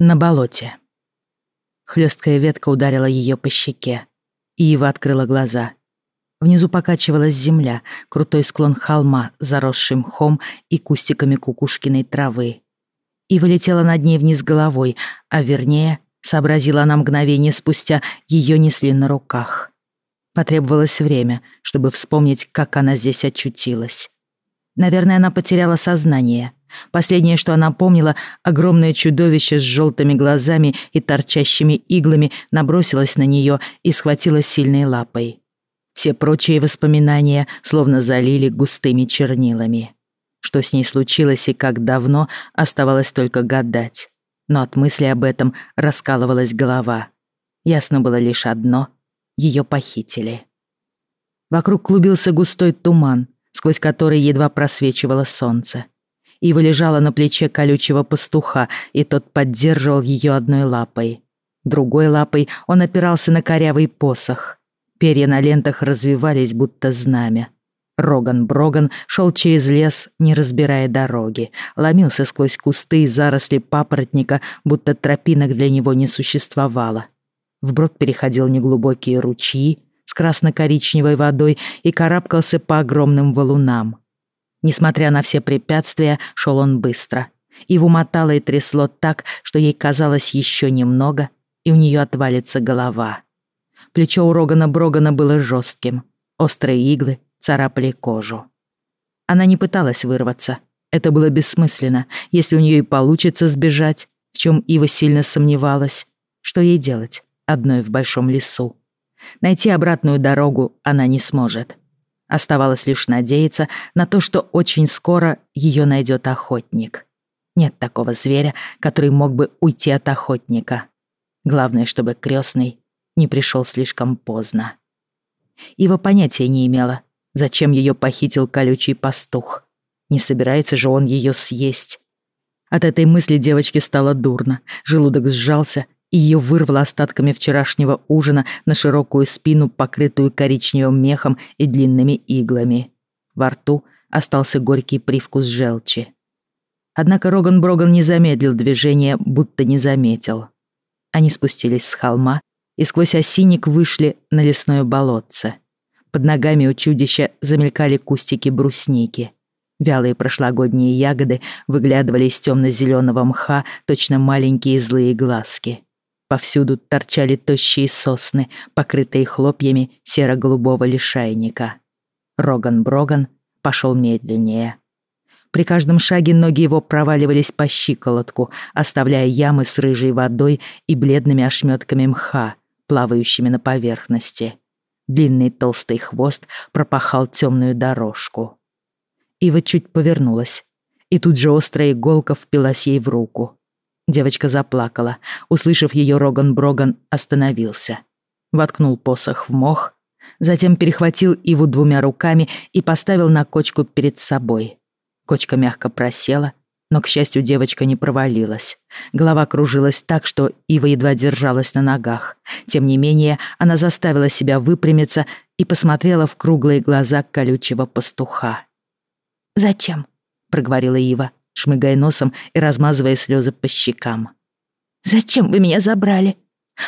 На болоте. Хлесткая ветка ударила ее по щеке, и Ива открыла глаза. Внизу покачивалась земля, крутой склон холма, заросший мхом и кустиками кукушкиной травы. Ива летела над ней вниз головой, а вернее, сообразила она мгновение спустя, ее несли на руках. Потребовалось время, чтобы вспомнить, как она здесь очутилась. Наверное, она потеряла сознание — Последнее, что она помнила, огромное чудовище с желтыми глазами и торчащими иглами набросилось на нее и схватило сильной лапой. Все прочие воспоминания словно залили густыми чернилами. Что с ней случилось и как давно, оставалось только гадать. Но от мысли об этом раскалывалась голова. Ясно было лишь одно — ее похитили. Вокруг клубился густой туман, сквозь который едва просвечивало солнце. Ива лежала на плече колючего пастуха, и тот поддерживал ее одной лапой. Другой лапой он опирался на корявый посох. Перья на лентах развивались, будто знамя. Роган-Броган шел через лес, не разбирая дороги, ломился сквозь кусты и заросли папоротника, будто тропинок для него не существовало. Вброд переходил неглубокие ручьи с красно-коричневой водой и карабкался по огромным валунам. Несмотря на все препятствия, шел он быстро. Его мотало и трясло так, что ей казалось еще немного, и у нее отвалится голова. Плечо у Рогана Брогана было жестким. Острые иглы царапали кожу. Она не пыталась вырваться. Это было бессмысленно. Если у нее и получится сбежать, в чем Ива сильно сомневалась, что ей делать одной в большом лесу? Найти обратную дорогу она не сможет. Оставалось лишь надеяться на то, что очень скоро ее найдет охотник. Нет такого зверя, который мог бы уйти от охотника. Главное, чтобы крестный не пришел слишком поздно. Ива понятия не имела, зачем ее похитил колючий пастух. Не собирается же он ее съесть. От этой мысли девочке стало дурно, желудок сжался, и ее вырвало остатками вчерашнего ужина на широкую спину, покрытую коричневым мехом и длинными иглами. Во рту остался горький привкус желчи. Однако Роган Броган не замедлил движение, будто не заметил. Они спустились с холма и сквозь осинник вышли на лесное болотце. Под ногами у чудища замелькали кустики брусники. Вялые прошлогодние ягоды выглядывали из темно-зеленого мха, точно маленькие злые глазки. Повсюду торчали тощие сосны, покрытые хлопьями серо-голубого лишайника. Роган-Броган пошел медленнее. При каждом шаге ноги его проваливались по щиколотку, оставляя ямы с рыжей водой и бледными ошметками мха, плавающими на поверхности. Длинный толстый хвост пропахал темную дорожку. Ива чуть повернулась, и тут же острая иголка впилась ей в руку. Девочка заплакала. Услышав ее, Роган Броган остановился. Воткнул посох в мох, затем перехватил Иву двумя руками и поставил на кочку перед собой. Кочка мягко просела, но, к счастью, девочка не провалилась. Голова кружилась так, что Ива едва держалась на ногах. Тем не менее, она заставила себя выпрямиться и посмотрела в круглые глаза колючего пастуха. «Зачем?» — проговорила Ива шмыгая носом и размазывая слезы по щекам. «Зачем вы меня забрали?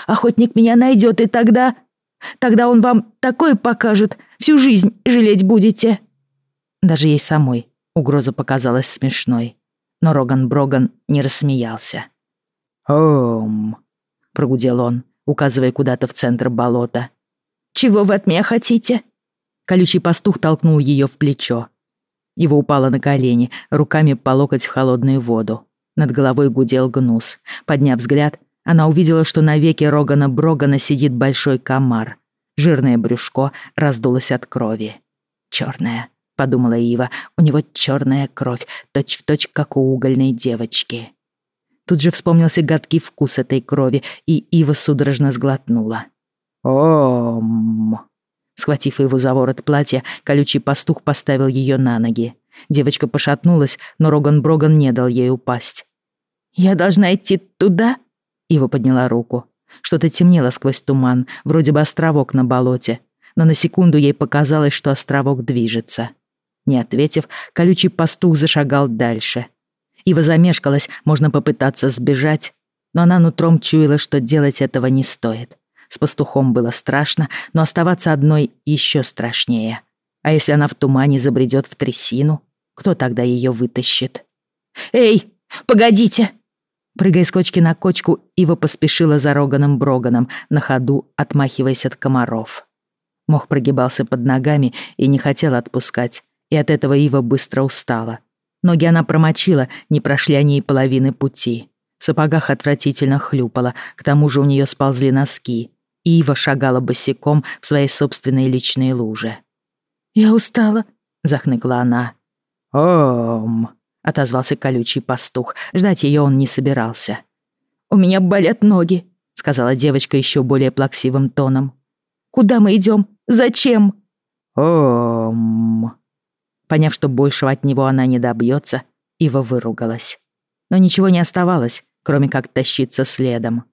Охотник меня найдет, и тогда... Тогда он вам такое покажет, всю жизнь жалеть будете». Даже ей самой угроза показалась смешной, но Роган Броган не рассмеялся. «Ом», — прогудел он, указывая куда-то в центр болота. «Чего вы от меня хотите?» Колючий пастух толкнул ее в плечо. Его упало на колени, руками по локоть в холодную воду. Над головой гудел гнус. Подняв взгляд, она увидела, что на веке Рогана Брогана сидит большой комар. Жирное брюшко раздулось от крови. «Чёрная», — подумала Ива, — «у него чёрная кровь, точь-в-точь, точь, как у угольной девочки». Тут же вспомнился гадкий вкус этой крови, и Ива судорожно сглотнула. «Ом!» Схватив его за ворот платья, колючий пастух поставил ее на ноги. Девочка пошатнулась, но Роган Броган не дал ей упасть. «Я должна идти туда?» Ива подняла руку. Что-то темнело сквозь туман, вроде бы островок на болоте. Но на секунду ей показалось, что островок движется. Не ответив, колючий пастух зашагал дальше. Ива замешкалась, можно попытаться сбежать, Но она нутром чуяла, что делать этого не стоит. С пастухом было страшно, но оставаться одной еще страшнее. А если она в тумане забредет в трясину, кто тогда ее вытащит? «Эй, погодите!» Прыгая с кочки на кочку, Ива поспешила за Роганом Броганом, на ходу отмахиваясь от комаров. Мох прогибался под ногами и не хотел отпускать, и от этого Ива быстро устала. Ноги она промочила, не прошли они и половины пути. В сапогах отвратительно хлюпала, к тому же у нее сползли носки. Ива шагала босиком в своей собственной личной луже. «Я устала», — захныкла она. «Ом», — отозвался колючий пастух. Ждать ее он не собирался. «У меня болят ноги», — сказала девочка еще более плаксивым тоном. «Куда мы идем? Зачем?» «Ом». Поняв, что большего от него она не добьется, Ива выругалась. Но ничего не оставалось, кроме как тащиться следом.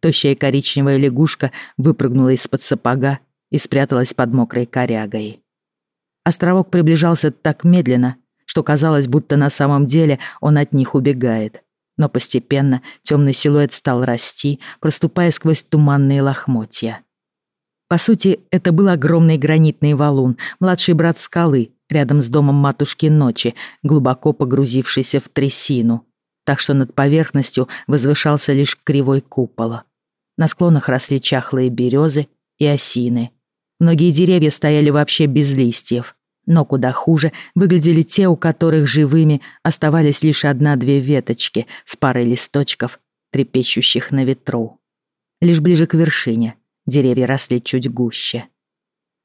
Тощая коричневая лягушка выпрыгнула из-под сапога и спряталась под мокрой корягой. Островок приближался так медленно, что казалось, будто на самом деле он от них убегает. Но постепенно темный силуэт стал расти, проступая сквозь туманные лохмотья. По сути, это был огромный гранитный валун, младший брат скалы, рядом с домом матушки Ночи, глубоко погрузившийся в трясину, так что над поверхностью возвышался лишь кривой купол. На склонах росли чахлые березы и осины. Многие деревья стояли вообще без листьев, но куда хуже выглядели те, у которых живыми оставались лишь одна-две веточки с парой листочков, трепещущих на ветру. Лишь ближе к вершине деревья росли чуть гуще.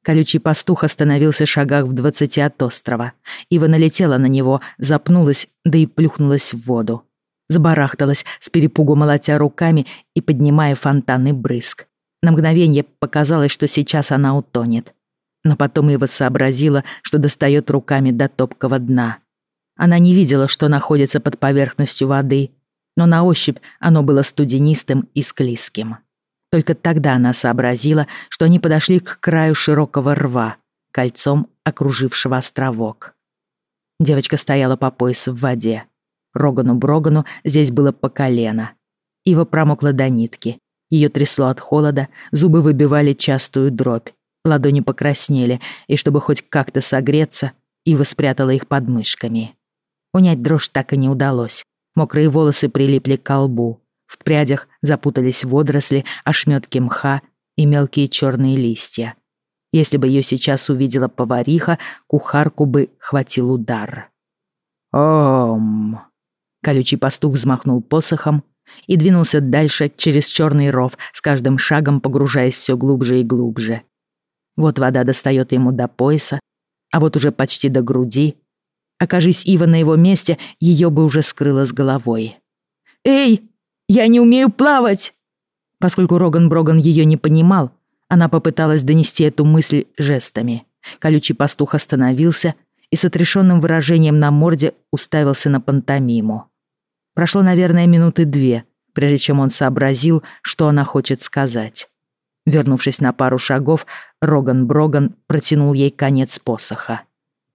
Колючий пастух остановился шагах в двадцати от острова. Ива налетела на него, запнулась, да и плюхнулась в воду. Забарахталась, с перепугу молотя руками и поднимая фонтаны брызг. На мгновение показалось, что сейчас она утонет. Но потом Ива сообразила, что достает руками до топкого дна. Она не видела, что находится под поверхностью воды, но на ощупь оно было студенистым и склизким. Только тогда она сообразила, что они подошли к краю широкого рва, кольцом окружившего островок. Девочка стояла по пояс в воде. Рогану-брогану здесь было по колено. Ива промокла до нитки. Ее трясло от холода, зубы выбивали частую дробь. Ладони покраснели, и чтобы хоть как-то согреться, Ива спрятала их под мышками. Унять дрожь так и не удалось. Мокрые волосы прилипли к колбу. В прядях запутались водоросли, ошметки мха и мелкие черные листья. Если бы ее сейчас увидела повариха, кухарку бы хватил удар. «Ом!» Колючий пастух взмахнул посохом и двинулся дальше через черный ров, с каждым шагом погружаясь все глубже и глубже. Вот вода достает ему до пояса, а вот уже почти до груди. Окажись Ива на его месте, ее бы уже скрыло с головой. «Эй, я не умею плавать!» Поскольку Роган Броган ее не понимал, она попыталась донести эту мысль жестами. Колючий пастух остановился и с отрешенным выражением на морде уставился на пантомиму. Прошло, наверное, минуты две, прежде чем он сообразил, что она хочет сказать. Вернувшись на пару шагов, Роган Броган протянул ей конец посоха.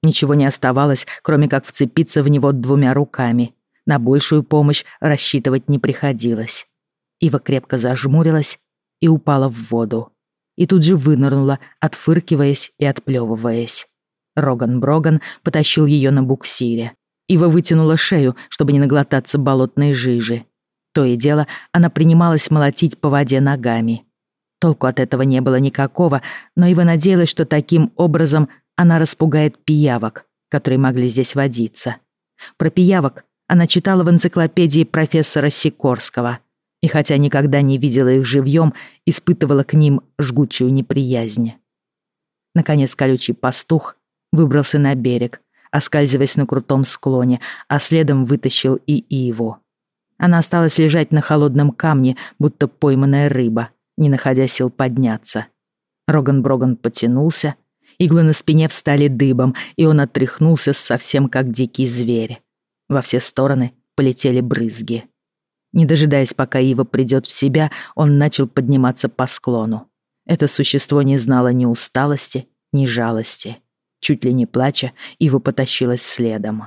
Ничего не оставалось, кроме как вцепиться в него двумя руками на большую помощь рассчитывать не приходилось. Ива крепко зажмурилась и упала в воду. И тут же вынырнула, отфыркиваясь и отплевываясь. Роган Броган потащил ее на буксире. Ива вытянула шею, чтобы не наглотаться болотной жижи. То и дело, она принималась молотить по воде ногами. Толку от этого не было никакого, но Ива надеялась, что таким образом она распугает пиявок, которые могли здесь водиться. Про пиявок она читала в энциклопедии профессора Сикорского и, хотя никогда не видела их живьем, испытывала к ним жгучую неприязнь. Наконец колючий пастух выбрался на берег, оскальзываясь на крутом склоне, а следом вытащил и Иву. Она осталась лежать на холодном камне, будто пойманная рыба, не находя сил подняться. Роган-Броган потянулся, иглы на спине встали дыбом, и он отряхнулся совсем как дикий зверь. Во все стороны полетели брызги. Не дожидаясь, пока Ива придет в себя, он начал подниматься по склону. Это существо не знало ни усталости, ни жалости. Чуть ли не плача, Ива потащилась следом.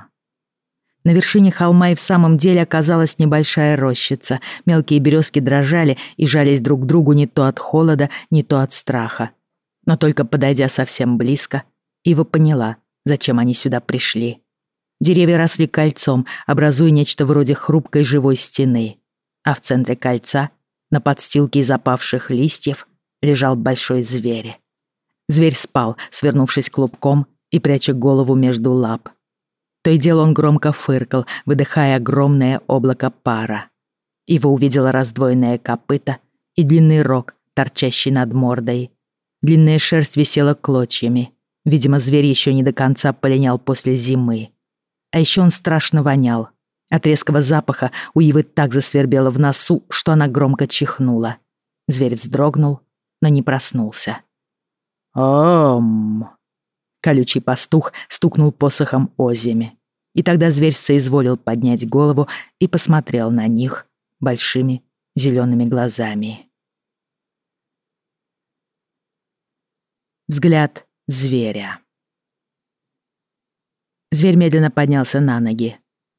На вершине холма и в самом деле оказалась небольшая рощица. Мелкие березки дрожали и жались друг к другу не то от холода, не то от страха. Но только подойдя совсем близко, Ива поняла, зачем они сюда пришли. Деревья росли кольцом, образуя нечто вроде хрупкой живой стены. А в центре кольца, на подстилке из опавших листьев, лежал большой зверь. Зверь спал, свернувшись клубком и пряча голову между лап. То и дело он громко фыркал, выдыхая огромное облако пара. Ива увидела раздвоенное копыто и длинный рог, торчащий над мордой. Длинная шерсть висела клочьями. Видимо, зверь еще не до конца полинял после зимы. А еще он страшно вонял. От резкого запаха у Ивы так засвербело в носу, что она громко чихнула. Зверь вздрогнул, но не проснулся. «Ом!» Колючий пастух стукнул посохом озими. И тогда зверь соизволил поднять голову и посмотрел на них большими зелеными глазами. Взгляд зверя. Зверь медленно поднялся на ноги,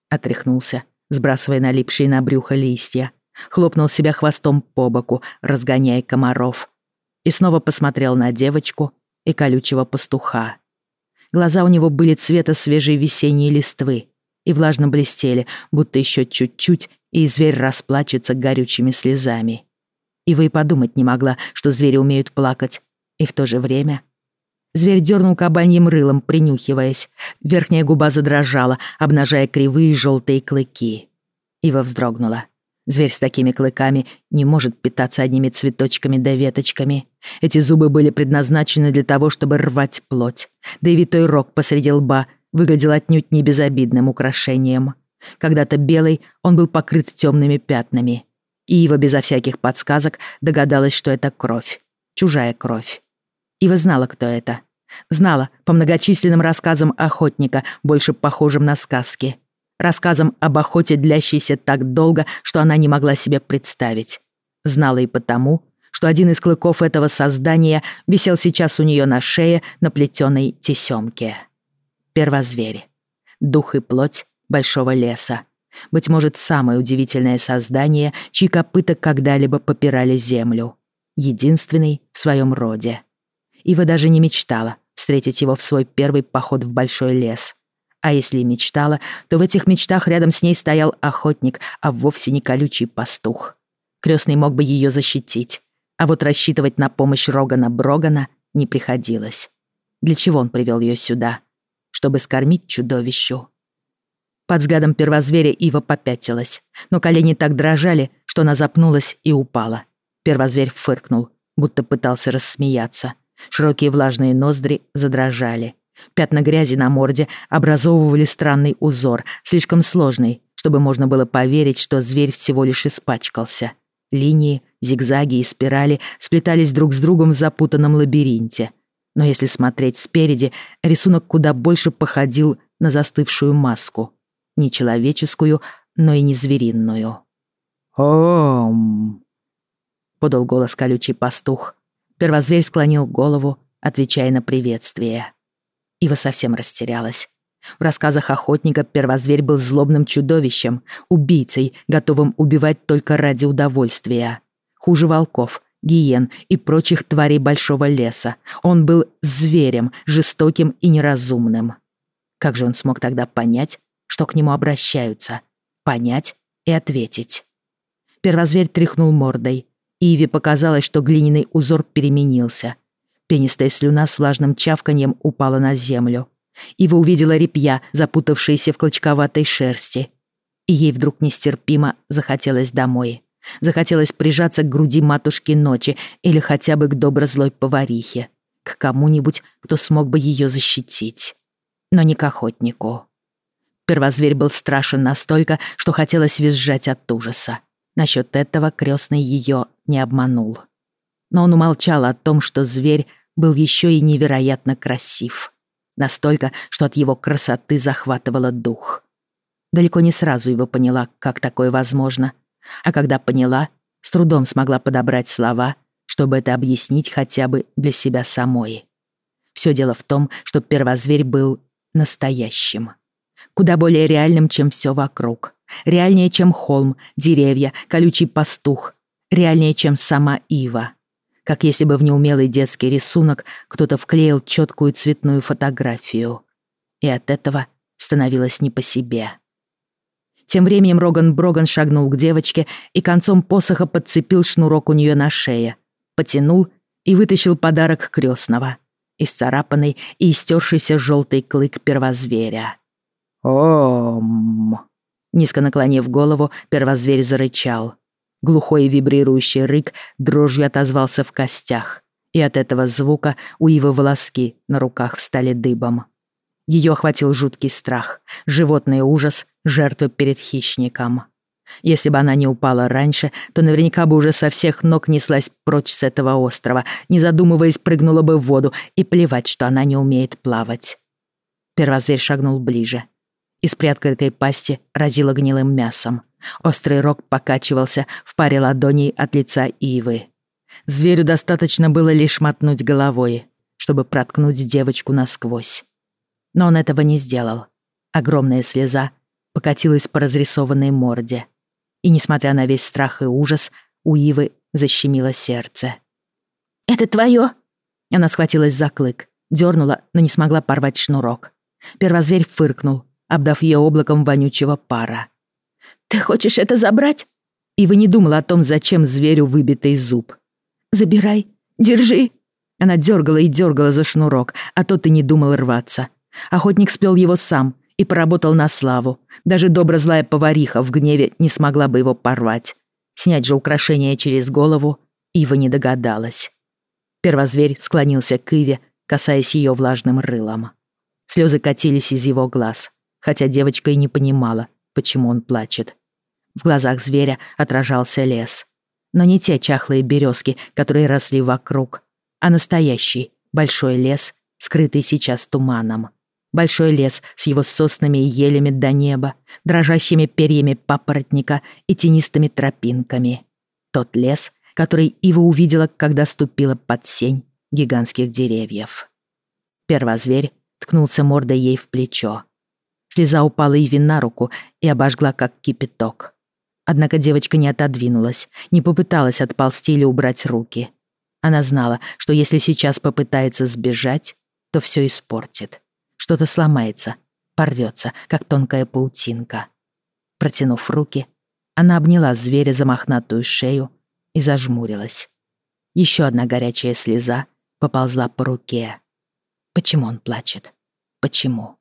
отряхнулся, сбрасывая налипшие на брюхо листья, хлопнул себя хвостом по боку, разгоняя комаров, и снова посмотрел на девочку и колючего пастуха. Глаза у него были цвета свежей весенней листвы и влажно блестели, будто еще чуть-чуть, и зверь расплачется горючими слезами. Ива и подумать не могла, что звери умеют плакать, и в то же время... Зверь дернул кабаньим рылом, принюхиваясь. Верхняя губа задрожала, обнажая кривые желтые клыки. Ива вздрогнула. Зверь с такими клыками не может питаться одними цветочками да веточками. Эти зубы были предназначены для того, чтобы рвать плоть. Да и витой рог посреди лба выглядел отнюдь не безобидным украшением. Когда-то белый, он был покрыт темными пятнами. И Ива безо всяких подсказок догадалась, что это кровь. Чужая кровь. Ива знала, кто это. Знала по многочисленным рассказам охотника, больше похожим на сказки рассказом об охоте, длящейся так долго, что она не могла себе представить. Знала и потому, что один из клыков этого создания висел сейчас у нее на шее на плетеной тесемке. Первозверь. Дух и плоть большого леса. Быть может, самое удивительное создание, чьи копыта когда-либо попирали землю. Единственный в своем роде. Ива даже не мечтала встретить его в свой первый поход в большой лес. А если и мечтала, то в этих мечтах рядом с ней стоял охотник, а вовсе не колючий пастух. Крестный мог бы ее защитить, а вот рассчитывать на помощь Рогана Брогана не приходилось. Для чего он привел ее сюда? Чтобы скормить чудовищу. Под взглядом первозверя Ива попятилась, но колени так дрожали, что она запнулась и упала. Первозверь фыркнул, будто пытался рассмеяться. Широкие влажные ноздри задрожали. Пятна грязи на морде образовывали странный узор, слишком сложный, чтобы можно было поверить, что зверь всего лишь испачкался. Линии, зигзаги и спирали сплетались друг с другом в запутанном лабиринте. Но если смотреть спереди, рисунок куда больше походил на застывшую маску. Не человеческую, но и не звериную. «Ом!» — подал голос колючий пастух. Первозверь склонил голову, отвечая на приветствие. Ива совсем растерялась. В рассказах охотника первозверь был злобным чудовищем, убийцей, готовым убивать только ради удовольствия. Хуже волков, гиен и прочих тварей большого леса. Он был зверем, жестоким и неразумным. Как же он смог тогда понять, что к нему обращаются? Понять и ответить. Первозверь тряхнул мордой. Иве показалось, что глиняный узор переменился. Пенистая слюна с влажным чавканьем упала на землю. Ива увидела репья, запутавшиеся в клочковатой шерсти. И ей вдруг нестерпимо захотелось домой. Захотелось прижаться к груди матушки ночи или хотя бы к добро-злой поварихе. К кому-нибудь, кто смог бы ее защитить. Но не к охотнику. Первозверь был страшен настолько, что хотелось визжать от ужаса. Насчет этого крестный ее не обманул. Но он умолчал о том, что зверь был еще и невероятно красив. Настолько, что от его красоты захватывало дух. Далеко не сразу его поняла, как такое возможно. А когда поняла, с трудом смогла подобрать слова, чтобы это объяснить хотя бы для себя самой. Все дело в том, что первозверь был настоящим. Куда более реальным, чем все вокруг. Реальнее, чем холм, деревья, колючий пастух. Реальнее, чем сама Ива. Как если бы в неумелый детский рисунок кто-то вклеил четкую цветную фотографию. И от этого становилось не по себе. Тем временем Роган Броган шагнул к девочке и концом посоха подцепил шнурок у нее на шее, потянул и вытащил подарок крестного — исцарапанный и истершийся желтый клык первозверя. «Ом!» Низко наклонив голову, первозверь зарычал. Глухой вибрирующий рык дрожью отозвался в костях, и от этого звука у Ивы волоски на руках встали дыбом. Ее охватил жуткий страх, животный ужас, жертвы перед хищником. Если бы она не упала раньше, то наверняка бы уже со всех ног неслась прочь с этого острова, не задумываясь, прыгнула бы в воду, и плевать, что она не умеет плавать. Первозверь шагнул ближе. Из приоткрытой пасти разило гнилым мясом. Острый рог покачивался в паре ладоней от лица Ивы. Зверю достаточно было лишь мотнуть головой, чтобы проткнуть девочку насквозь. Но он этого не сделал. Огромная слеза покатилась по разрисованной морде. И, несмотря на весь страх и ужас, у Ивы защемило сердце. «Это твое?» Она схватилась за клык, дернула, но не смогла порвать шнурок. Первозверь фыркнул, обдав ее облаком вонючего пара. «Ты хочешь это забрать?» Ива не думала о том, зачем зверю выбитый зуб. «Забирай, держи!» Она дергала и дергала за шнурок, а тот и не думал рваться. Охотник сплел его сам и поработал на славу. Даже добро злая повариха в гневе не смогла бы его порвать. Снять же украшение через голову Ива не догадалась. Первозверь склонился к Иве, касаясь ее влажным рылом. Слезы катились из его глаз, хотя девочка и не понимала, почему он плачет. В глазах зверя отражался лес. Но не те чахлые березки, которые росли вокруг, а настоящий большой лес, скрытый сейчас туманом. Большой лес с его соснами и елями до неба, дрожащими перьями папоротника и тенистыми тропинками. Тот лес, который Ива увидела, когда ступила под сень гигантских деревьев. Первозверь ткнулся мордой ей в плечо. Слеза упала Иве на руку и обожгла, как кипяток. Однако девочка не отодвинулась, не попыталась отползти или убрать руки. Она знала, что если сейчас попытается сбежать, то все испортит. Что-то сломается, порвется, как тонкая паутинка. Протянув руки, она обняла зверя за мохнатую шею и зажмурилась. Еще одна горячая слеза поползла по руке. Почему он плачет? Почему?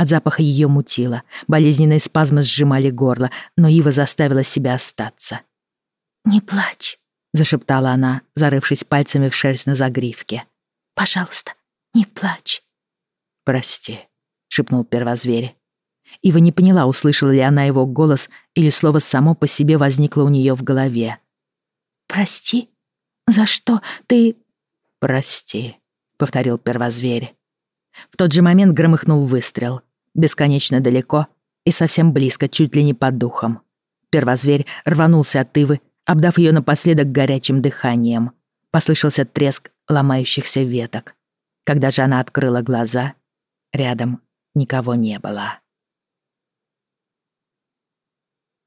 От запаха ее мутило, болезненные спазмы сжимали горло, но Ива заставила себя остаться. «Не плачь», — зашептала она, зарывшись пальцами в шерсть на загривке. «Пожалуйста, не плачь». «Прости», — шепнул первозверь. Ива не поняла, услышала ли она его голос или слово само по себе возникло у нее в голове. «Прости? За что ты...» «Прости», — повторил первозверь. В тот же момент громыхнул выстрел. Бесконечно далеко и совсем близко, чуть ли не под духом. Первозверь рванулся от Ивы, обдав ее напоследок горячим дыханием. Послышался треск ломающихся веток. Когда же она открыла глаза, Рядом никого не было.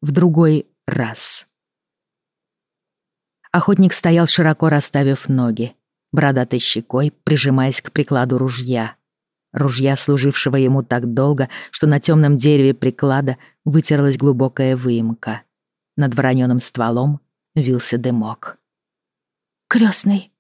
В другой раз. Охотник стоял широко расставив ноги, бородатой щекой, прижимаясь к прикладу ружья. Ружья, служившего ему так долго, что на темном дереве приклада вытерлась глубокая выемка. Над вороненым стволом вился дымок. «Крестный!»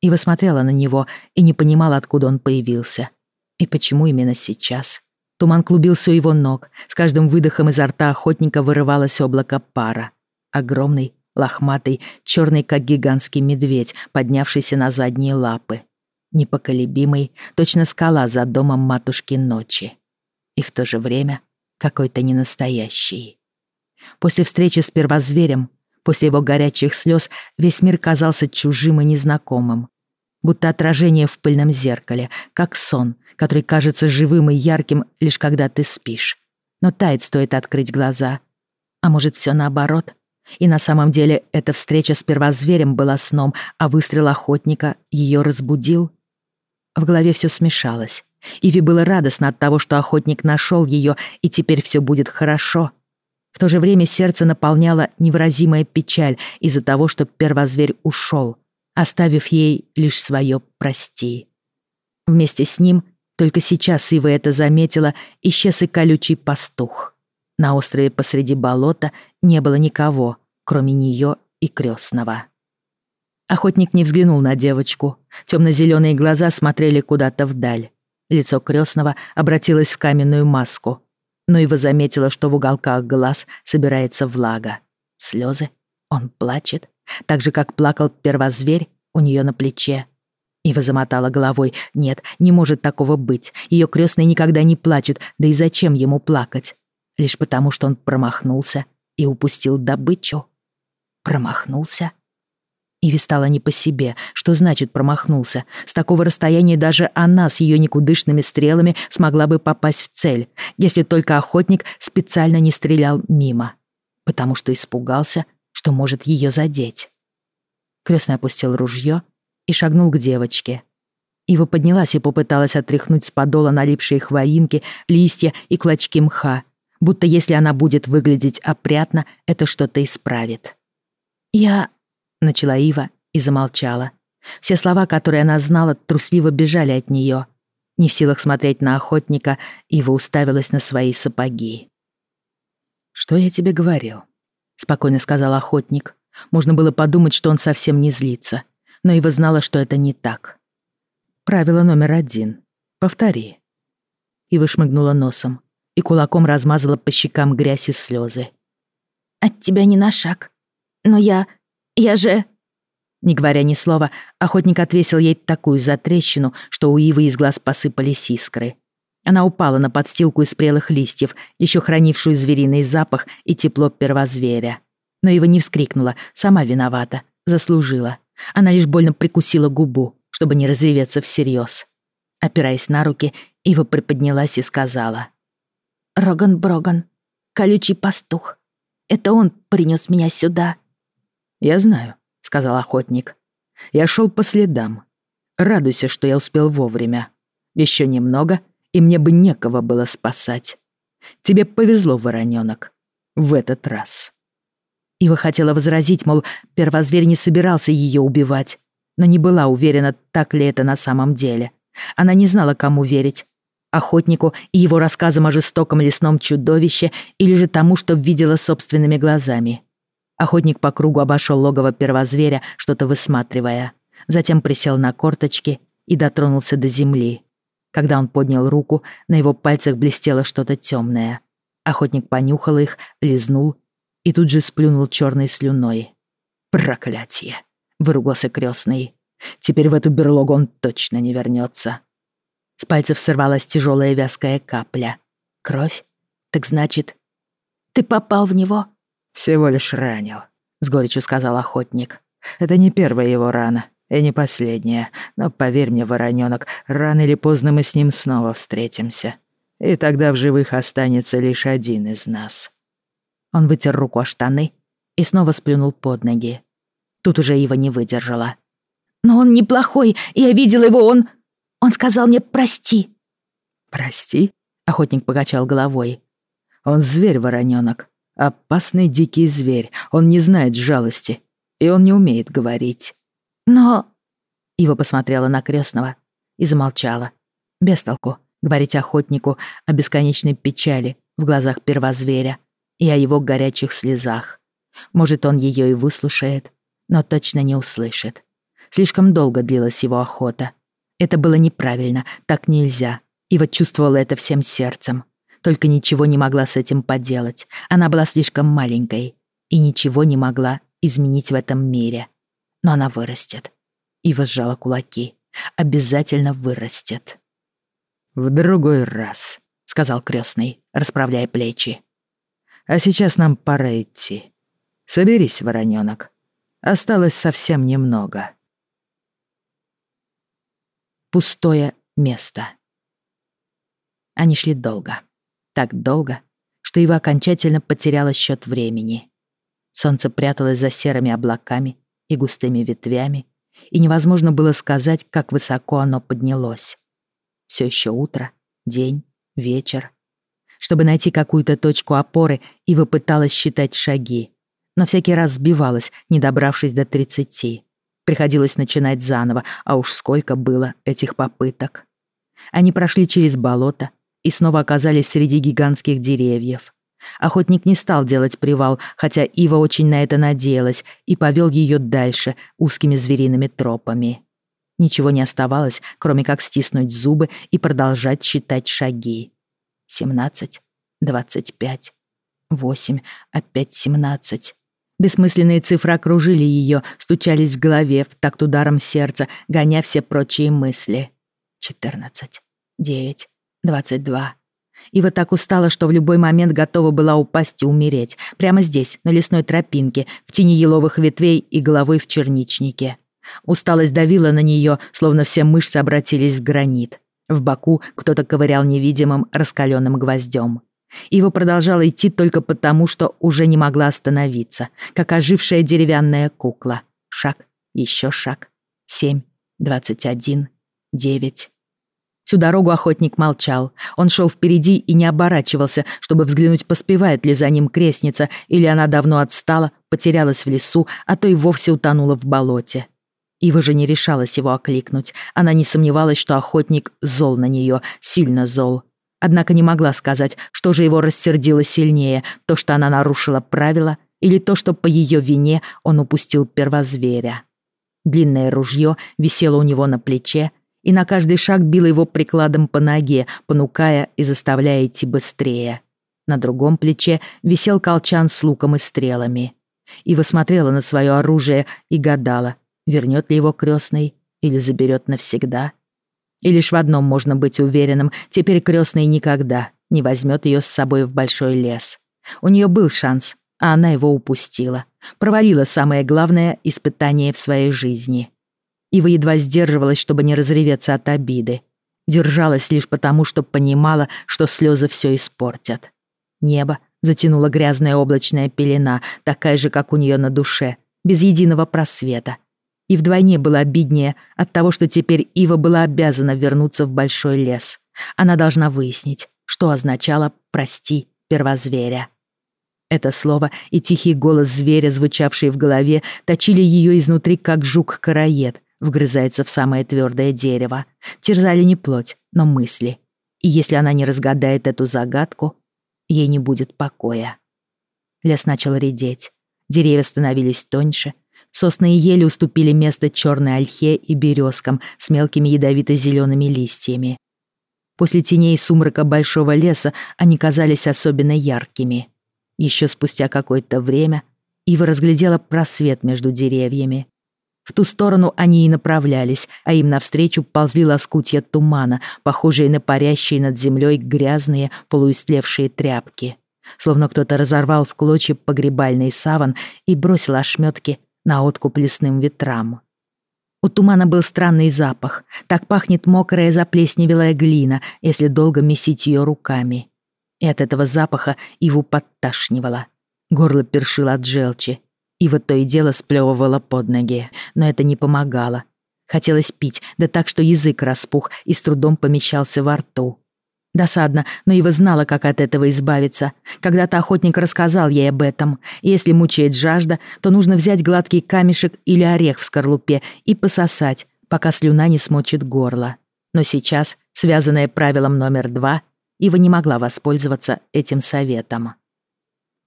Ива смотрела на него и не понимала, откуда он появился. И почему именно сейчас? Туман клубился у его ног. С каждым выдохом изо рта охотника вырывалось облако пара. Огромный, лохматый, черный, как гигантский медведь, поднявшийся на задние лапы. Непоколебимый, точно скала за домом матушки ночи. И в то же время какой-то ненастоящий. После встречи с первозверем, после его горячих слез, весь мир казался чужим и незнакомым. Будто отражение в пыльном зеркале, как сон, который кажется живым и ярким лишь когда ты спишь. Но тает стоит открыть глаза. А может, все наоборот? И на самом деле эта встреча с первозверем была сном, а выстрел охотника ее разбудил? В голове все смешалось, Иви было радостно от того, что охотник нашел ее, и теперь все будет хорошо. В то же время сердце наполняло невыразимая печаль из-за того, что первозверь ушел, оставив ей лишь свое «прости». Вместе с ним, только сейчас Ива это заметила, исчез и колючий пастух. На острове посреди болота не было никого, кроме нее и крестного. Охотник не взглянул на девочку. Темно-зеленые глаза смотрели куда-то вдаль. Лицо крестного обратилось в каменную маску. Но Ива заметила, что в уголках глаз собирается влага. Слезы. Он плачет. Так же, как плакал первозверь у нее на плече. Ива замотала головой. Нет, не может такого быть. Ее крестный никогда не плачет. Да и зачем ему плакать? Лишь потому, что он промахнулся и упустил добычу. Промахнулся? Иви стало не по себе. Что значит промахнулся? С такого расстояния даже она с ее никудышными стрелами смогла бы попасть в цель, если только охотник специально не стрелял мимо, потому что испугался, что может ее задеть. Крестный опустил ружье и шагнул к девочке. Ива поднялась и попыталась отряхнуть с подола налипшие хвоинки, листья и клочки мха, будто если она будет выглядеть опрятно, это что-то исправит. «Я Начала Ива и замолчала. Все слова, которые она знала, трусливо бежали от нее. Не в силах смотреть на охотника, Ива уставилась на свои сапоги. «Что я тебе говорил?» — спокойно сказал охотник. Можно было подумать, что он совсем не злится. Но Ива знала, что это не так. «Правило номер один. Повтори». Ива шмыгнула носом и кулаком размазала по щекам грязь и слезы. «От тебя не на шаг. Но я... Я же...» Не говоря ни слова, охотник отвесил ей такую затрещину, что у Ивы из глаз посыпались искры. Она упала на подстилку из прелых листьев, еще хранившую звериный запах и тепло первозверя. Но Ива не вскрикнула, сама виновата, заслужила. Она лишь больно прикусила губу, чтобы не разреветься всерьез. Опираясь на руки, Ива приподнялась и сказала. «Роган Броган, колючий пастух. Это он принес меня сюда». «Я знаю», — сказал охотник. «Я шел по следам. Радуйся, что я успел вовремя. Еще немного, и мне бы некого было спасать. Тебе повезло, вороненок. В этот раз». Ива хотела возразить, мол, первозверь не собирался ее убивать, но не была уверена, так ли это на самом деле. Она не знала, кому верить. Охотнику и его рассказам о жестоком лесном чудовище или же тому, что видела собственными глазами. Охотник по кругу обошел логово первозверя, что-то высматривая. Затем присел на корточки и дотронулся до земли. Когда он поднял руку, на его пальцах блестело что-то темное. Охотник понюхал их, лизнул и тут же сплюнул черной слюной. «Проклятие!» — выругался крестный. «Теперь в эту берлогу он точно не вернется. С пальцев сорвалась тяжелая вязкая капля. «Кровь? Так значит...» «Ты попал в него?» «Всего лишь ранил», — с горечью сказал охотник. «Это не первая его рана, и не последняя. Но поверь мне, воронёнок, рано или поздно мы с ним снова встретимся. И тогда в живых останется лишь один из нас». Он вытер руку о штаны и снова сплюнул под ноги. Тут уже Ива не выдержала. «Но он неплохой, я видела его, он... Он сказал мне «прости». «Прости?» — охотник покачал головой. «Он зверь, воронёнок. Опасный дикий зверь, он не знает жалости, и он не умеет говорить. Но... Ива посмотрела на крестного и замолчала. Без толку говорить охотнику о бесконечной печали в глазах первозверя и о его горячих слезах. Может, он ее и выслушает, но точно не услышит. Слишком долго длилась его охота. Это было неправильно, так нельзя. Ива чувствовала это всем сердцем только ничего не могла с этим поделать. Она была слишком маленькой и ничего не могла изменить в этом мире. Но она вырастет. Ива сжала кулаки. Обязательно вырастет. «В другой раз», — сказал крестный, расправляя плечи. «А сейчас нам пора идти. Соберись, вороненок. Осталось совсем немного». Пустое место. Они шли долго так долго, что Ива окончательно потеряла счет времени. Солнце пряталось за серыми облаками и густыми ветвями, и невозможно было сказать, как высоко оно поднялось. Все еще утро, день, вечер. Чтобы найти какую-то точку опоры, Ива пыталась считать шаги, но всякий раз сбивалась, не добравшись до тридцати. Приходилось начинать заново, а уж сколько было этих попыток. Они прошли через болото и снова оказались среди гигантских деревьев. Охотник не стал делать привал, хотя Ива очень на это надеялась, и повел ее дальше узкими звериными тропами. Ничего не оставалось, кроме как стиснуть зубы и продолжать считать шаги. Семнадцать, двадцать пять, восемь, опять семнадцать. Бессмысленные цифры окружили ее, стучались в голове в такт ударом сердца, гоня все прочие мысли. Четырнадцать, девять, двадцать два. Ива так устала, что в любой момент готова была упасть и умереть. Прямо здесь, на лесной тропинке, в тени еловых ветвей и головой в черничнике. Усталость давила на нее, словно все мышцы обратились в гранит. В боку кто-то ковырял невидимым раскаленным гвоздем. Ива продолжала идти только потому, что уже не могла остановиться, как ожившая деревянная кукла. Шаг, еще шаг. Семь, двадцать один, девять. Всю дорогу охотник молчал. Он шел впереди и не оборачивался, чтобы взглянуть, поспевает ли за ним крестница, или она давно отстала, потерялась в лесу, а то и вовсе утонула в болоте. Ива же не решалась его окликнуть. Она не сомневалась, что охотник зол на нее, сильно зол. Однако не могла сказать, что же его рассердило сильнее, то, что она нарушила правила, или то, что по ее вине он упустил первозверя. Длинное ружье висело у него на плече, и на каждый шаг била его прикладом по ноге, понукая и заставляя идти быстрее. На другом плече висел колчан с луком и стрелами. Ива смотрела на свое оружие и гадала, вернет ли его крестный или заберет навсегда. И лишь в одном можно быть уверенным, теперь крестный никогда не возьмет ее с собой в большой лес. У нее был шанс, а она его упустила. Провалила самое главное испытание в своей жизни. Ива едва сдерживалась, чтобы не разреветься от обиды. Держалась лишь потому, что понимала, что слезы все испортят. Небо затянула грязная облачная пелена, такая же, как у нее на душе, без единого просвета. И вдвойне было обиднее от того, что теперь Ива была обязана вернуться в большой лес. Она должна выяснить, что означало «прости, первозверя». Это слово и тихий голос зверя, звучавший в голове, точили ее изнутри, как жук-караед, вгрызается в самое твердое дерево. Терзали не плоть, но мысли. И если она не разгадает эту загадку, ей не будет покоя. Лес начал редеть. Деревья становились тоньше. Сосны и ели уступили место черной ольхе и березкам с мелкими ядовито-зелеными листьями. После теней и сумрака большого леса они казались особенно яркими. Еще спустя какое-то время Ива разглядела просвет между деревьями. В ту сторону они и направлялись, а им навстречу ползли лоскутья тумана, похожие на парящие над землей грязные полуистлевшие тряпки. Словно кто-то разорвал в клочья погребальный саван и бросил ошметки на откуп лесным ветрам. У тумана был странный запах. Так пахнет мокрая заплесневелая глина, если долго месить ее руками. И от этого запаха его подташнивало. Горло першило от желчи. Ива то и дело сплёвывала под ноги, но это не помогало. Хотелось пить, да так, что язык распух и с трудом помещался во рту. Досадно, но Ива знала, как от этого избавиться. Когда-то охотник рассказал ей об этом. Если мучает жажда, то нужно взять гладкий камешек или орех в скорлупе и пососать, пока слюна не смочит горло. Но сейчас, связанная правилом номер два, Ива не могла воспользоваться этим советом.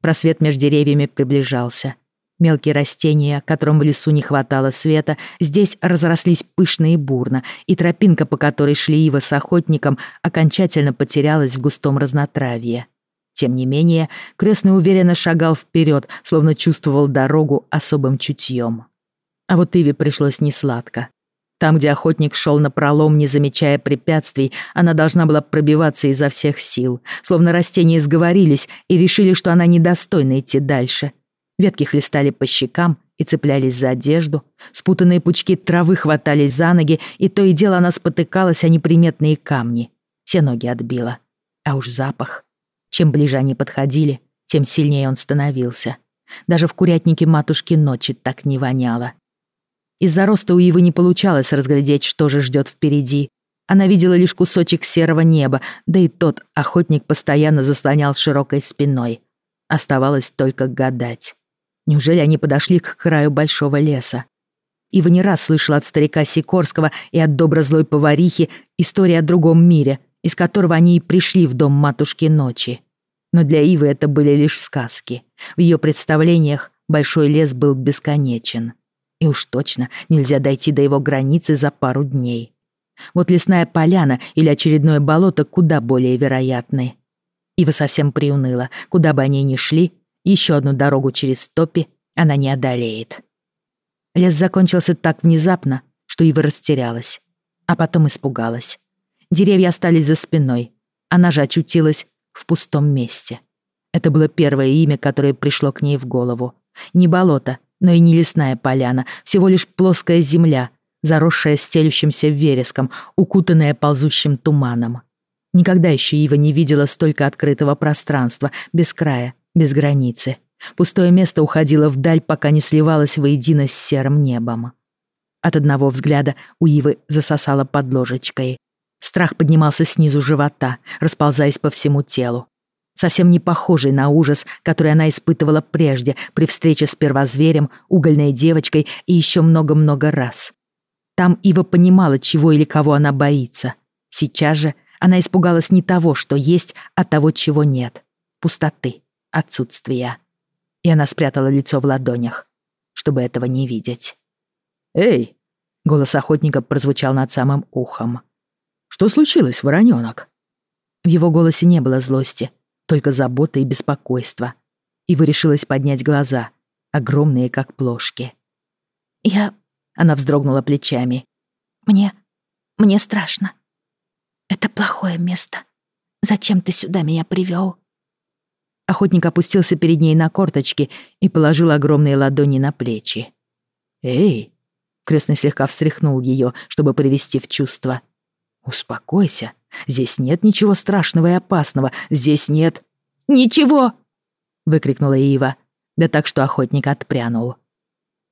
Просвет между деревьями приближался. Мелкие растения, которым в лесу не хватало света, здесь разрослись пышно и бурно, и тропинка, по которой шли Ива с охотником, окончательно потерялась в густом разнотравье. Тем не менее, крестный уверенно шагал вперед, словно чувствовал дорогу особым чутьем. А вот Иве пришлось несладко. Там, где охотник шел на пролом, не замечая препятствий, она должна была пробиваться изо всех сил, словно растения сговорились и решили, что она недостойна идти дальше — Ветки хлестали по щекам и цеплялись за одежду, спутанные пучки травы хватались за ноги, и то и дело она спотыкалась о неприметные камни. Все ноги отбила. А уж запах. Чем ближе они подходили, тем сильнее он становился. Даже в курятнике матушки ночи так не воняло. Из-за роста у Ивы не получалось разглядеть, что же ждет впереди. Она видела лишь кусочек серого неба, да и тот охотник постоянно заслонял широкой спиной. Оставалось только гадать. Неужели они подошли к краю большого леса? Ива не раз слышала от старика Сикорского и от добро-злой поварихи истории о другом мире, из которого они и пришли в дом матушки ночи. Но для Ивы это были лишь сказки. В ее представлениях большой лес был бесконечен. И уж точно нельзя дойти до его границы за пару дней. Вот лесная поляна или очередное болото куда более вероятны. Ива совсем приуныла. Куда бы они ни шли, еще одну дорогу через топи она не одолеет. Лес закончился так внезапно, что Ива растерялась, а потом испугалась. Деревья остались за спиной. Она же очутилась в пустом месте. Это было первое имя, которое пришло к ней в голову. Не болото, но и не лесная поляна, всего лишь плоская земля, заросшая стелющимся вереском, укутанная ползущим туманом. Никогда еще Ива не видела столько открытого пространства, без края, без границы. Пустое место уходило вдаль, пока не сливалось воедино с серым небом. От одного взгляда у Ивы засосало под ложечкой. Страх поднимался снизу живота, расползаясь по всему телу. Совсем не похожий на ужас, который она испытывала прежде при встрече с первозверем, угольной девочкой и еще много-много раз. Там Ива понимала, чего или кого она боится. Сейчас же она испугалась не того, что есть, а того, чего нет. Пустоты, отсутствия и она спрятала лицо в ладонях, чтобы этого не видеть. «Эй!» — голос охотника прозвучал над самым ухом. «Что случилось, воронёнок?» В его голосе не было злости, только забота и беспокойство. Ива решилась поднять глаза, огромные, как плошки. «Я...» — она вздрогнула плечами. «Мне... мне страшно. Это плохое место. Зачем ты сюда меня привёл?» Охотник опустился перед ней на корточки и положил огромные ладони на плечи. «Эй!» — крестный слегка встряхнул ее, чтобы привести в чувство. «Успокойся. Здесь нет ничего страшного и опасного. Здесь нет...» «Ничего!» — выкрикнула Ива, да так, что охотник отпрянул.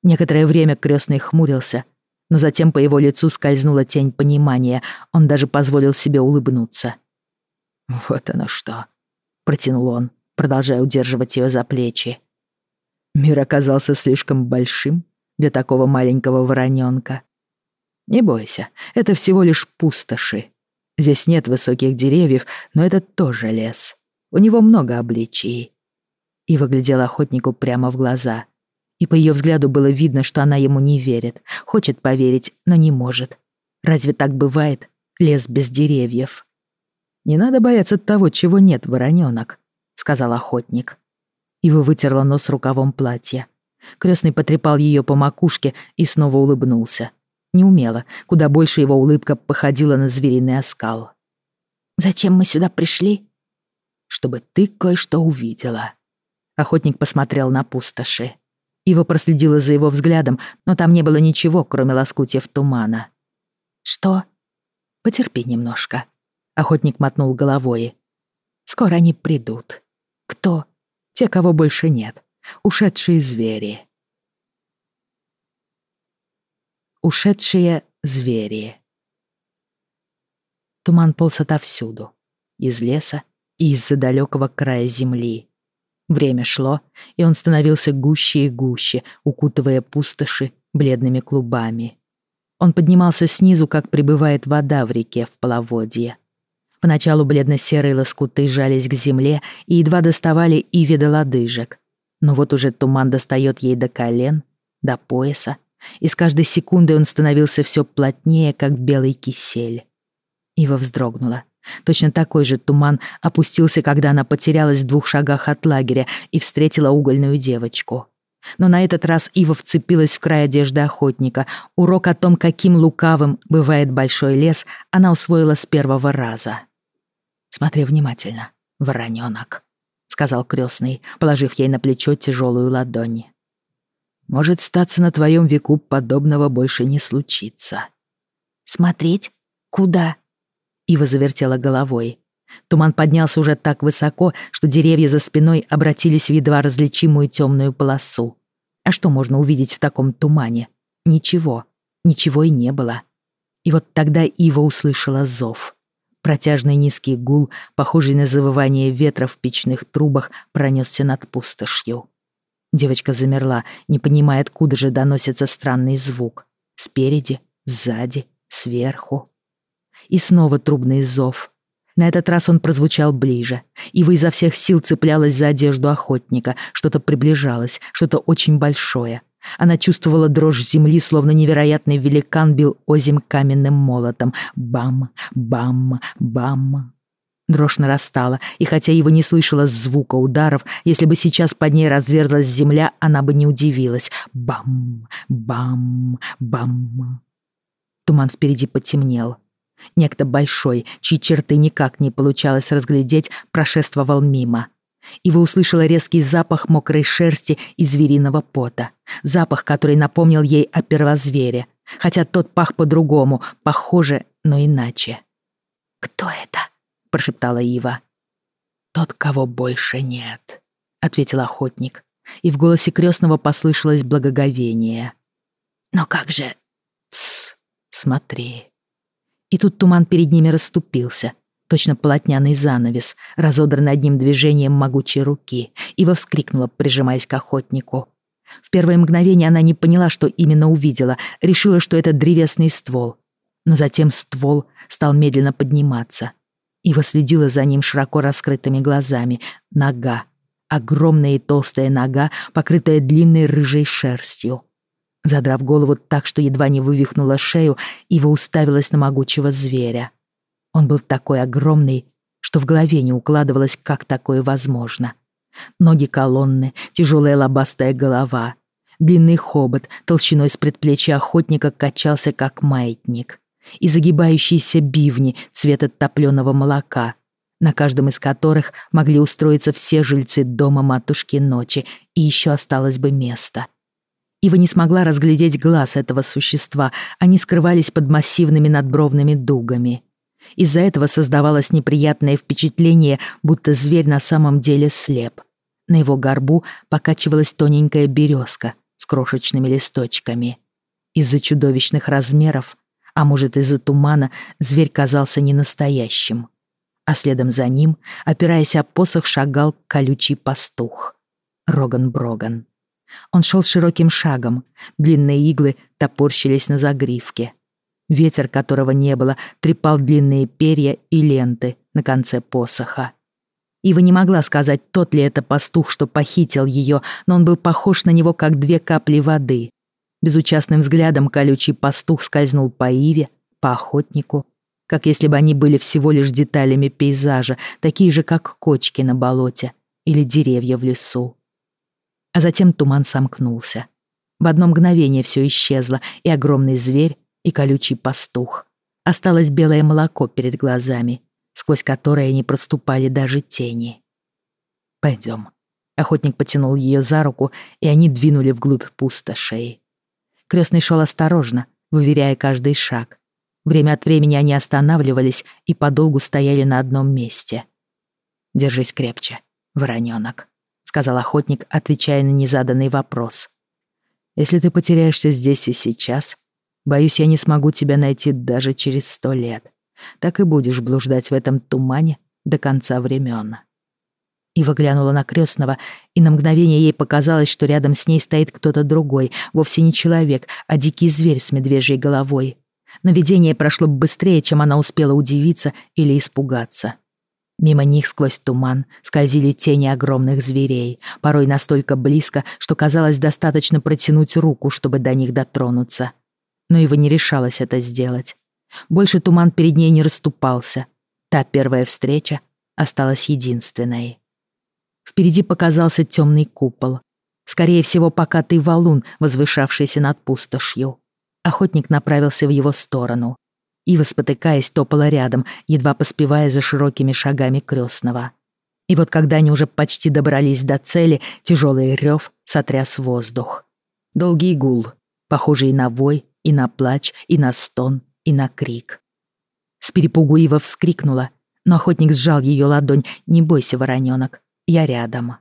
Некоторое время крестный хмурился, но затем по его лицу скользнула тень понимания, он даже позволил себе улыбнуться. «Вот оно что!» — протянул он продолжая удерживать ее за плечи. Мир оказался слишком большим для такого маленького вороненка. Не бойся, это всего лишь пустоши. Здесь нет высоких деревьев, но это тоже лес. У него много обличий. И выглядел охотнику прямо в глаза. И по ее взгляду было видно, что она ему не верит. Хочет поверить, но не может. Разве так бывает? Лес без деревьев. Не надо бояться того, чего нет, вороненок сказал охотник. Ива вытерла нос рукавом платья. Крестный потрепал ее по макушке и снова улыбнулся. Неумело, куда больше его улыбка походила на звериный оскал. «Зачем мы сюда пришли?» «Чтобы ты кое-что увидела». Охотник посмотрел на пустоши. Ива проследила за его взглядом, но там не было ничего, кроме лоскутьев тумана. «Что?» «Потерпи немножко». Охотник мотнул головой. «Скоро они придут». Кто? Те, кого больше нет. Ушедшие звери. Ушедшие звери. Туман полз отовсюду. Из леса и из-за далекого края земли. Время шло, и он становился гуще и гуще, укутывая пустоши бледными клубами. Он поднимался снизу, как прибывает вода в реке в половодье. Поначалу бледно-серые лоскуты жались к земле и едва доставали Иве до лодыжек. Но вот уже туман достает ей до колен, до пояса, и с каждой секундой он становился все плотнее, как белый кисель. Ива вздрогнула. Точно такой же туман опустился, когда она потерялась в двух шагах от лагеря и встретила угольную девочку. Но на этот раз Ива вцепилась в край одежды охотника. Урок о том, каким лукавым бывает большой лес, она усвоила с первого раза. Смотри внимательно, вороненок, сказал крестный, положив ей на плечо тяжелую ладонь. Может, статься на твоем веку подобного больше не случится. Смотреть? Куда? Ива завертела головой. Туман поднялся уже так высоко, что деревья за спиной обратились в едва различимую темную полосу. А что можно увидеть в таком тумане? Ничего. Ничего и не было. И вот тогда Ива услышала зов. Протяжный низкий гул, похожий на завывание ветра в печных трубах, пронесся над пустошью. Девочка замерла, не понимая, откуда же доносится странный звук. Спереди, сзади, сверху. И снова трубный зов. На этот раз он прозвучал ближе. Ива изо всех сил цеплялась за одежду охотника. Что-то приближалось, что-то очень большое. Она чувствовала дрожь земли, словно невероятный великан бил озим каменным молотом. Бам, бам, бам. Дрожь нарастала, и хотя его не слышала звука ударов, если бы сейчас под ней разверзлась земля, она бы не удивилась. Бам, бам, бам. Туман впереди потемнел. Некто большой, чьи черты никак не получалось разглядеть, прошествовал мимо. Ива услышала резкий запах мокрой шерсти и звериного пота. Запах, который напомнил ей о первозвере. Хотя тот пах по-другому, похоже, но иначе. «Кто это?» — прошептала Ива. «Тот, кого больше нет», — ответил охотник. И в голосе крестного послышалось благоговение. «Но как же...» «Тссс, смотри». И тут туман перед ними расступился, точно полотняный занавес, разодранный одним движением могучей руки. Ива вскрикнула, прижимаясь к охотнику. В первое мгновение она не поняла, что именно увидела, решила, что это древесный ствол. Но затем ствол стал медленно подниматься. Ива следила за ним широко раскрытыми глазами. Нога. Огромная и толстая нога, покрытая длинной рыжей шерстью. Задрав голову так, что едва не вывихнула шею, Ива уставилась на могучего зверя. Он был такой огромный, что в голове не укладывалось, как такое возможно. Ноги колонны, тяжелая лобастая голова, длинный хобот толщиной с предплечья охотника качался, как маятник, и загибающиеся бивни цвета топленого молока, на каждом из которых могли устроиться все жильцы дома матушки ночи, и еще осталось бы место — Ива не смогла разглядеть глаз этого существа, они скрывались под массивными надбровными дугами. Из-за этого создавалось неприятное впечатление, будто зверь на самом деле слеп. На его горбу покачивалась тоненькая березка с крошечными листочками. Из-за чудовищных размеров, а может из-за тумана, зверь казался ненастоящим. А следом за ним, опираясь о посох, шагал колючий пастух. Роган-Броган. Он шел широким шагом, длинные иглы топорщились на загривке. Ветер, которого не было, трепал длинные перья и ленты на конце посоха. Ива не могла сказать, тот ли это пастух, что похитил ее, но он был похож на него, как две капли воды. Безучастным взглядом колючий пастух скользнул по Иве, по охотнику, как если бы они были всего лишь деталями пейзажа, такие же, как кочки на болоте или деревья в лесу. А затем туман сомкнулся. В одно мгновение все исчезло, и огромный зверь, и колючий пастух. Осталось белое молоко перед глазами, сквозь которое не проступали даже тени. «Пойдем». Охотник потянул ее за руку, и они двинули вглубь пустошей. Крестный шел осторожно, выверяя каждый шаг. Время от времени они останавливались и подолгу стояли на одном месте. «Держись крепче, вороненок», сказал охотник, отвечая на незаданный вопрос. «Если ты потеряешься здесь и сейчас, боюсь, я не смогу тебя найти даже через сто лет. Так и будешь блуждать в этом тумане до конца времен». Ива глянула на крестного, и на мгновение ей показалось, что рядом с ней стоит кто-то другой, вовсе не человек, а дикий зверь с медвежьей головой. Но видение прошло быстрее, чем она успела удивиться или испугаться. Мимо них сквозь туман скользили тени огромных зверей, порой настолько близко, что казалось достаточно протянуть руку, чтобы до них дотронуться. Но его не решалось это сделать. Больше туман перед ней не расступался. Та первая встреча осталась единственной. Впереди показался темный купол. Скорее всего, покатый валун, возвышавшийся над пустошью. Охотник направился в его сторону. Ива, спотыкаясь, топала рядом, едва поспевая за широкими шагами крестного. И вот когда они уже почти добрались до цели, тяжелый рев сотряс воздух. Долгий гул, похожий на вой, и на плач, и на стон, и на крик. С перепугу Ива вскрикнула, но охотник сжал ее ладонь. «Не бойся, вороненок, я рядом».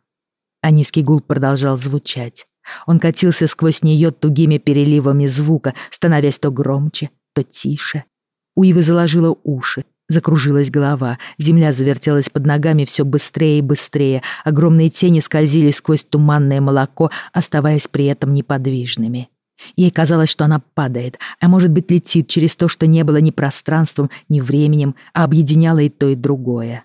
А низкий гул продолжал звучать. Он катился сквозь нее тугими переливами звука, становясь то громче, то тише. У Ивы заложило уши, закружилась голова, земля завертелась под ногами все быстрее и быстрее, огромные тени скользили сквозь туманное молоко, оставаясь при этом неподвижными. Ей казалось, что она падает, а может быть летит через то, что не было ни пространством, ни временем, а объединяло и то, и другое.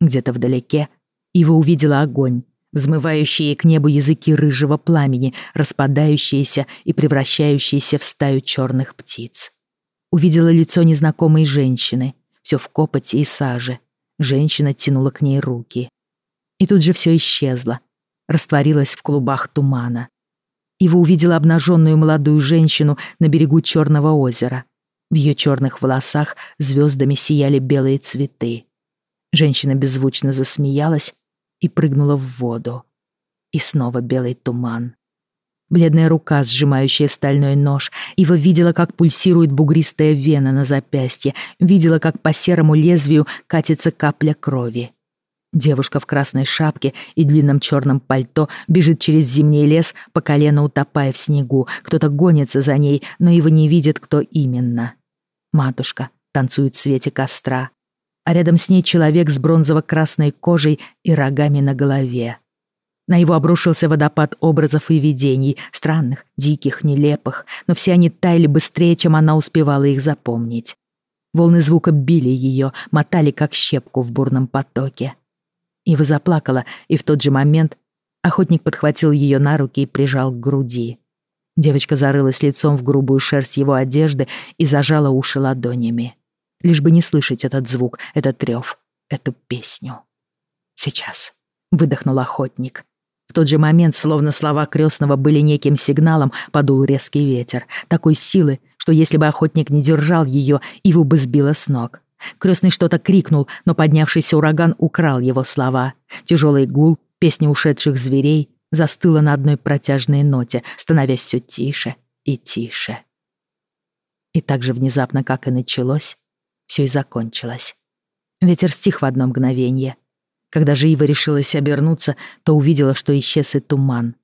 Где-то вдалеке Ива увидела огонь, взмывающие к небу языки рыжего пламени, распадающиеся и превращающиеся в стаю черных птиц. Увидела лицо незнакомой женщины, все в копоти и саже. Женщина тянула к ней руки. И тут же все исчезло, растворилось в клубах тумана. Ива увидела обнаженную молодую женщину на берегу Черного озера. В ее черных волосах звездами сияли белые цветы. Женщина беззвучно засмеялась и прыгнула в воду. И снова белый туман. Бледная рука, сжимающая стальной нож. Ива видела, как пульсирует бугристая вена на запястье. Видела, как по серому лезвию катится капля крови. Девушка в красной шапке и длинном черном пальто бежит через зимний лес, по колено утопая в снегу. Кто-то гонится за ней, но Ива не видит, кто именно. Матушка танцует в свете костра а рядом с ней человек с бронзово-красной кожей и рогами на голове. На его обрушился водопад образов и видений, странных, диких, нелепых, но все они таяли быстрее, чем она успевала их запомнить. Волны звука били ее, мотали как щепку в бурном потоке. Ива заплакала, и в тот же момент охотник подхватил ее на руки и прижал к груди. Девочка зарылась лицом в грубую шерсть его одежды и зажала уши ладонями лишь бы не слышать этот звук, этот рев, эту песню. «Сейчас», — выдохнул охотник. В тот же момент, словно слова крестного были неким сигналом, подул резкий ветер, такой силы, что если бы охотник не держал ее, его бы сбило с ног. Крестный что-то крикнул, но поднявшийся ураган украл его слова. Тяжелый гул, песни ушедших зверей, застыла на одной протяжной ноте, становясь все тише и тише. И так же внезапно, как и началось, все и закончилось. Ветер стих в одно мгновение. Когда же Ива решилась обернуться, то увидела, что исчез и туман.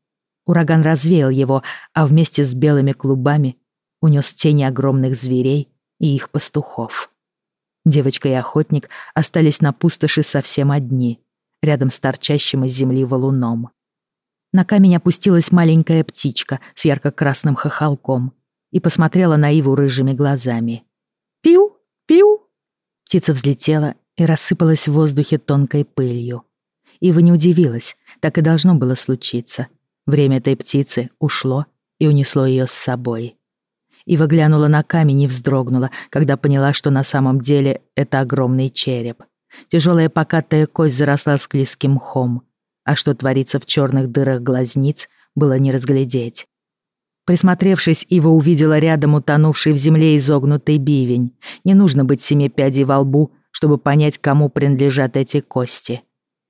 Ураган развеял его, а вместе с белыми клубами унес тени огромных зверей и их пастухов. Девочка и охотник остались на пустоши совсем одни, рядом с торчащим из земли валуном. На камень опустилась маленькая птичка с ярко-красным хохолком и посмотрела на Иву рыжими глазами. «Пиу!» Пиу! Птица взлетела и рассыпалась в воздухе тонкой пылью. Ива не удивилась, так и должно было случиться. Время этой птицы ушло и унесло ее с собой. Ива глянула на камень и вздрогнула, когда поняла, что на самом деле это огромный череп. Тяжелая покатая кость заросла склизким мхом, а что творится в черных дырах глазниц, было не разглядеть. Присмотревшись, Ива увидела рядом утонувший в земле изогнутый бивень. Не нужно быть семи пядей во лбу, чтобы понять, кому принадлежат эти кости.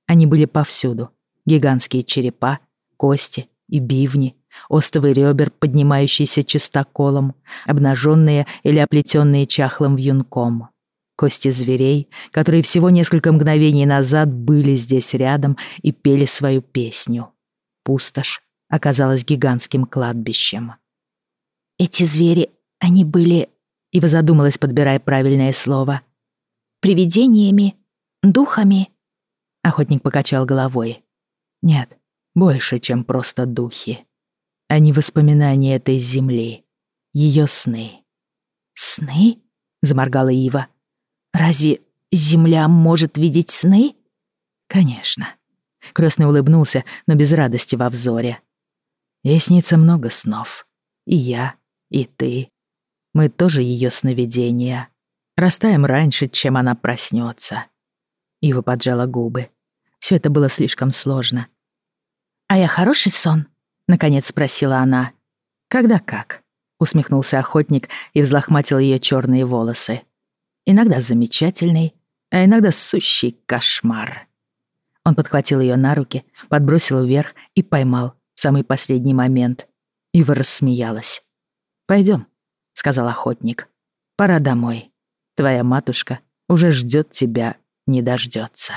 Они были повсюду. Гигантские черепа, кости и бивни, остовы ребер, поднимающиеся чистоколом, обнаженные или оплетенные чахлым вьюнком. Кости зверей, которые всего несколько мгновений назад были здесь рядом и пели свою песню. Пустошь оказалось гигантским кладбищем. «Эти звери, они были...» Ива задумалась, подбирая правильное слово. «Привидениями? Духами?» Охотник покачал головой. «Нет, больше, чем просто духи. Они воспоминания этой земли, ее сны». «Сны?» — заморгала Ива. «Разве земля может видеть сны?» «Конечно». Крестный улыбнулся, но без радости во взоре. Ей снится много снов. И я, и ты. Мы тоже ее сновидения. Растаем раньше, чем она проснется. Ива поджала губы. Все это было слишком сложно. «А я хороший сон?» — наконец спросила она. «Когда как?» — усмехнулся охотник и взлохматил ее черные волосы. «Иногда замечательный, а иногда сущий кошмар». Он подхватил ее на руки, подбросил вверх и поймал, самый последний момент. Ива рассмеялась. «Пойдем», — сказал охотник. «Пора домой. Твоя матушка уже ждет тебя, не дождется.